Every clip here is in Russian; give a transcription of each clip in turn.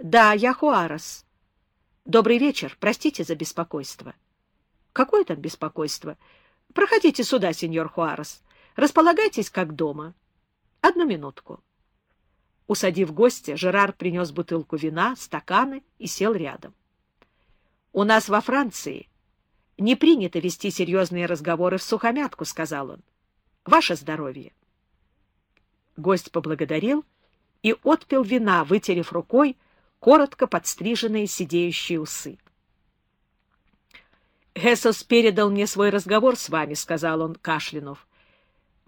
Да, я Хуарес. Добрый вечер. Простите за беспокойство. Какое там беспокойство? Проходите сюда, сеньор Хуарес. Располагайтесь как дома. Одну минутку. Усадив гостя, Жерар принес бутылку вина, стаканы и сел рядом. — У нас во Франции не принято вести серьезные разговоры в сухомятку, — сказал он. — Ваше здоровье. Гость поблагодарил и отпил вина, вытерев рукой коротко подстриженные сидеющие усы. «Хесос передал мне свой разговор с вами», — сказал он, кашлянув.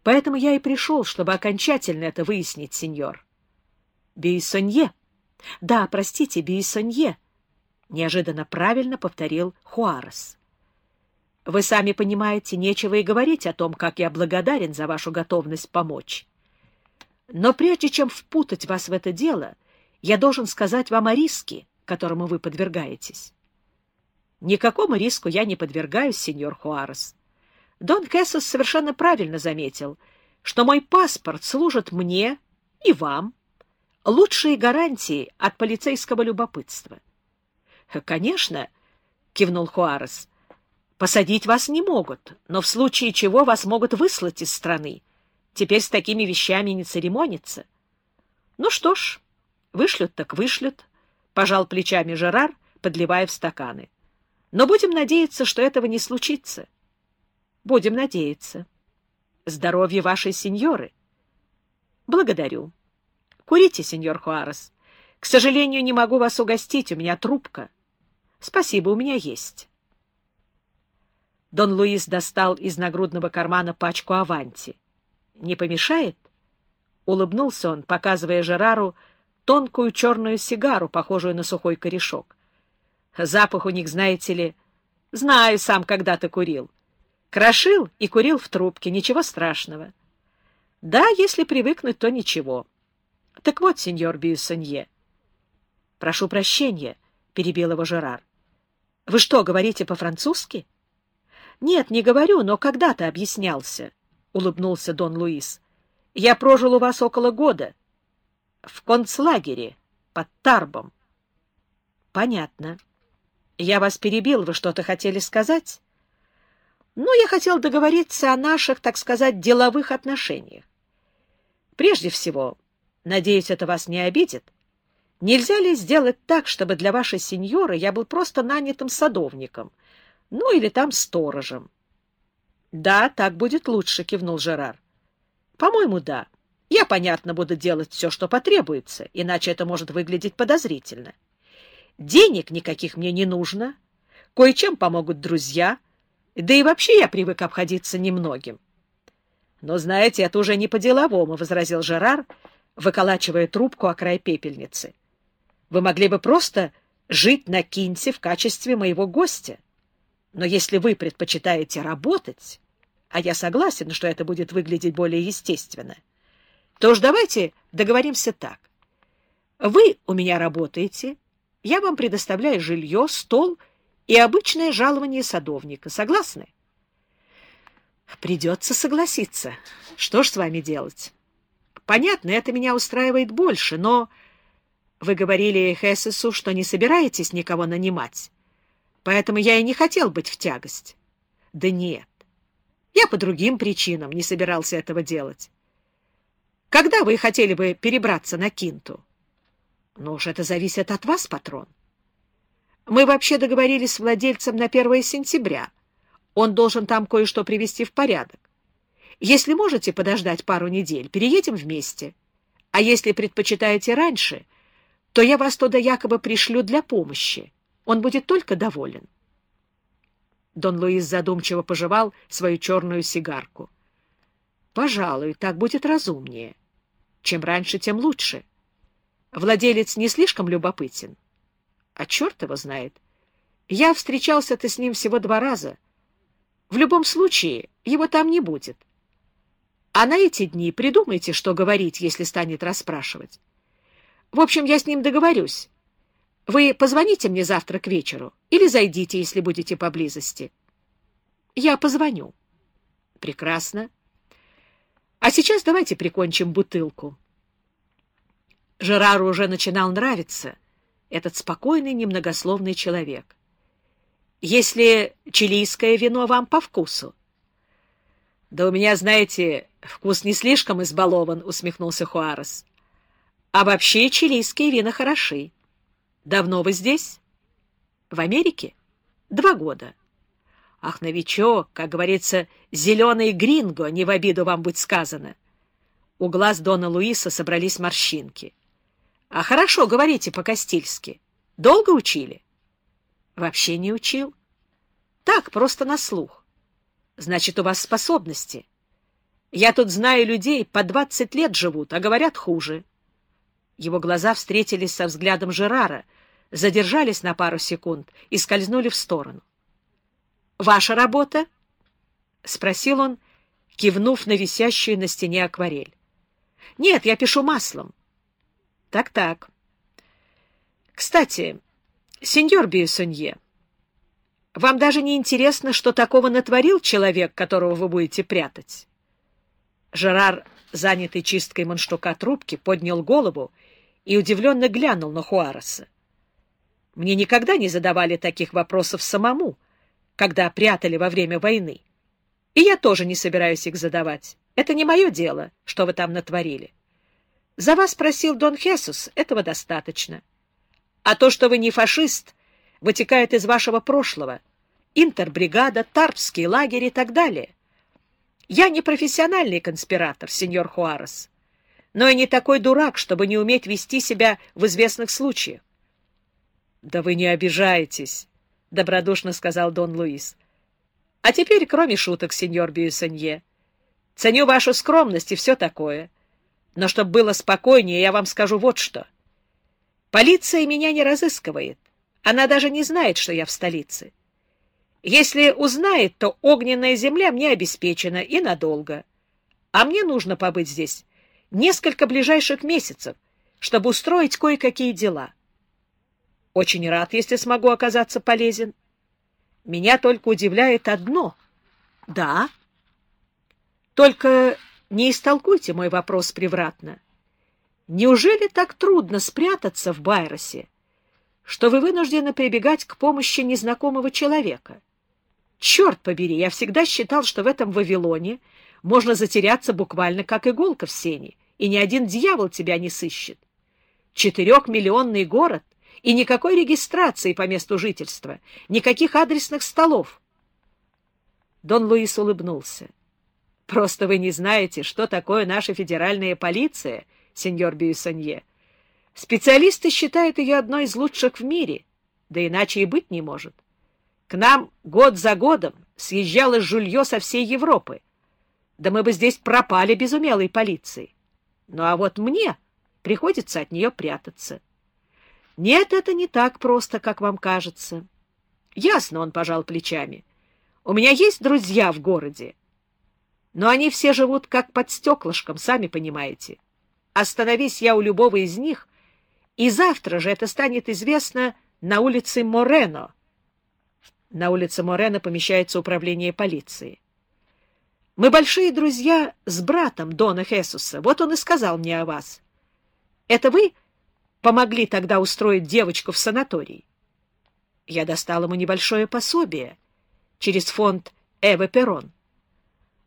«Поэтому я и пришел, чтобы окончательно это выяснить, сеньор». «Бейсонье». «Да, простите, Бейсонье», — неожиданно правильно повторил Хуарес. «Вы сами понимаете, нечего и говорить о том, как я благодарен за вашу готовность помочь. Но прежде чем впутать вас в это дело, я должен сказать вам о риске, которому вы подвергаетесь. Никакому риску я не подвергаюсь, сеньор Хуарес. Дон Кессос совершенно правильно заметил, что мой паспорт служит мне и вам лучшие гарантии от полицейского любопытства. — Конечно, — кивнул Хуарес, — посадить вас не могут, но в случае чего вас могут выслать из страны. Теперь с такими вещами не церемонится. Ну что ж, вышлют так вышлют, — пожал плечами Жерар, подливая в стаканы. Но будем надеяться, что этого не случится. Будем надеяться. Здоровье вашей сеньоры. Благодарю. Курите, сеньор Хуарес. К сожалению, не могу вас угостить, у меня трубка. Спасибо, у меня есть. Дон Луис достал из нагрудного кармана пачку аванти. Не помешает? Улыбнулся он, показывая Жерару тонкую черную сигару, похожую на сухой корешок. Запах у них, знаете ли... Знаю, сам когда-то курил. Крошил и курил в трубке, ничего страшного. Да, если привыкнуть, то ничего. Так вот, сеньор Бьюссонье. Прошу прощения, — перебил его Жерар. Вы что, говорите по-французски? Нет, не говорю, но когда-то объяснялся. — улыбнулся Дон Луис. — Я прожил у вас около года. В концлагере, под Тарбом. — Понятно. Я вас перебил, вы что-то хотели сказать? — Ну, я хотел договориться о наших, так сказать, деловых отношениях. Прежде всего, надеюсь, это вас не обидит, нельзя ли сделать так, чтобы для вашей сеньоры я был просто нанятым садовником, ну или там сторожем? —— Да, так будет лучше, — кивнул Жерар. — По-моему, да. Я, понятно, буду делать все, что потребуется, иначе это может выглядеть подозрительно. Денег никаких мне не нужно, кое-чем помогут друзья, да и вообще я привык обходиться немногим. — Но, знаете, это уже не по-деловому, — возразил Жерар, выколачивая трубку о край пепельницы. — Вы могли бы просто жить на Кинте в качестве моего гостя. Но если вы предпочитаете работать, а я согласен, что это будет выглядеть более естественно, то уж давайте договоримся так. Вы у меня работаете, я вам предоставляю жилье, стол и обычное жалование садовника. Согласны? Придется согласиться. Что ж с вами делать? Понятно, это меня устраивает больше, но... Вы говорили Хессесу, что не собираетесь никого нанимать, поэтому я и не хотел быть в тягость. Да нет, я по другим причинам не собирался этого делать. Когда вы хотели бы перебраться на Кинту? Ну уж это зависит от вас, патрон. Мы вообще договорились с владельцем на 1 сентября. Он должен там кое-что привести в порядок. Если можете подождать пару недель, переедем вместе. А если предпочитаете раньше, то я вас туда якобы пришлю для помощи. Он будет только доволен. Дон Луис задумчиво пожевал свою черную сигарку. — Пожалуй, так будет разумнее. Чем раньше, тем лучше. Владелец не слишком любопытен. А черт его знает. Я встречался-то с ним всего два раза. В любом случае, его там не будет. А на эти дни придумайте, что говорить, если станет расспрашивать. В общем, я с ним договорюсь. Вы позвоните мне завтра к вечеру или зайдите, если будете поблизости. Я позвоню. Прекрасно. А сейчас давайте прикончим бутылку. Жерару уже начинал нравиться этот спокойный, немногословный человек. Если чилийское вино вам по вкусу. — Да у меня, знаете, вкус не слишком избалован, — усмехнулся Хуарес. — А вообще чилийские вина хороши. Давно вы здесь? — В Америке? Два года. Ах, новичок, как говорится, зеленый гринго, не в обиду вам быть сказано. У глаз Дона Луиса собрались морщинки. — А хорошо говорите по-кастильски. Долго учили? — Вообще не учил. Так, просто на слух. Значит, у вас способности. Я тут знаю людей, по двадцать лет живут, а говорят хуже. Его глаза встретились со взглядом Жерара, задержались на пару секунд и скользнули в сторону. «Ваша работа?» — спросил он, кивнув на висящую на стене акварель. «Нет, я пишу маслом». «Так-так. Кстати, Сеньор Биесонье, вам даже не интересно, что такого натворил человек, которого вы будете прятать? Жерар, занятый чисткой манштука трубки, поднял голову и удивленно глянул на Хуареса. Мне никогда не задавали таких вопросов самому, когда прятали во время войны. И я тоже не собираюсь их задавать. Это не мое дело, что вы там натворили. За вас просил Дон Хесус, этого достаточно. А то, что вы не фашист, вытекает из вашего прошлого. Интербригада, Тарпский лагерь и так далее. Я не профессиональный конспиратор, сеньор Хуарес, но и не такой дурак, чтобы не уметь вести себя в известных случаях. — Да вы не обижаетесь, — добродушно сказал Дон Луис. — А теперь, кроме шуток, сеньор Бьюсенье, ценю вашу скромность и все такое. Но чтобы было спокойнее, я вам скажу вот что. Полиция меня не разыскивает. Она даже не знает, что я в столице. Если узнает, то огненная земля мне обеспечена и надолго. А мне нужно побыть здесь несколько ближайших месяцев, чтобы устроить кое-какие дела. Очень рад, если смогу оказаться полезен. Меня только удивляет одно. Да. Только не истолкуйте мой вопрос превратно. Неужели так трудно спрятаться в Байросе, что вы вынуждены прибегать к помощи незнакомого человека? Черт побери, я всегда считал, что в этом Вавилоне можно затеряться буквально как иголка в сене, и ни один дьявол тебя не сыщет. Четырехмиллионный город и никакой регистрации по месту жительства, никаких адресных столов. Дон Луис улыбнулся. Просто вы не знаете, что такое наша федеральная полиция — сеньор Бюйсонье. Специалисты считают ее одной из лучших в мире, да иначе и быть не может. К нам год за годом съезжало жулье со всей Европы. Да мы бы здесь пропали без умелой полиции. Ну а вот мне приходится от нее прятаться. Нет, это не так просто, как вам кажется. Ясно, он пожал плечами. У меня есть друзья в городе, но они все живут как под стеклышком, сами понимаете. Остановись я у любого из них, и завтра же это станет известно на улице Морено. На улице Морено помещается управление полиции. Мы большие друзья с братом Дона Хесуса. Вот он и сказал мне о вас. Это вы помогли тогда устроить девочку в санаторий? Я достал ему небольшое пособие через фонд Эва Перрон.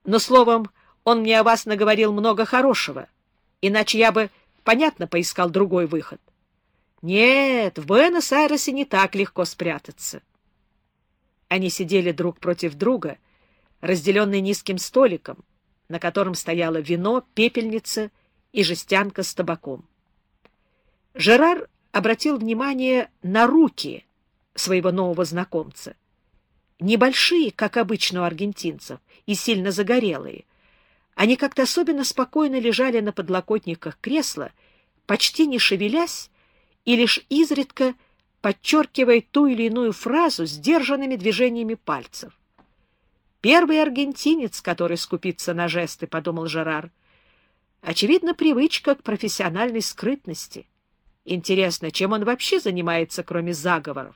Но, словом, он мне о вас наговорил много хорошего — иначе я бы, понятно, поискал другой выход. Нет, в Буэнос-Айресе не так легко спрятаться. Они сидели друг против друга, разделенные низким столиком, на котором стояло вино, пепельница и жестянка с табаком. Жерар обратил внимание на руки своего нового знакомца. Небольшие, как обычно у аргентинцев, и сильно загорелые — они как-то особенно спокойно лежали на подлокотниках кресла, почти не шевелясь и лишь изредка подчеркивая ту или иную фразу сдержанными движениями пальцев. «Первый аргентинец, который скупится на жесты», — подумал Жерар. «Очевидно, привычка к профессиональной скрытности. Интересно, чем он вообще занимается, кроме заговоров?»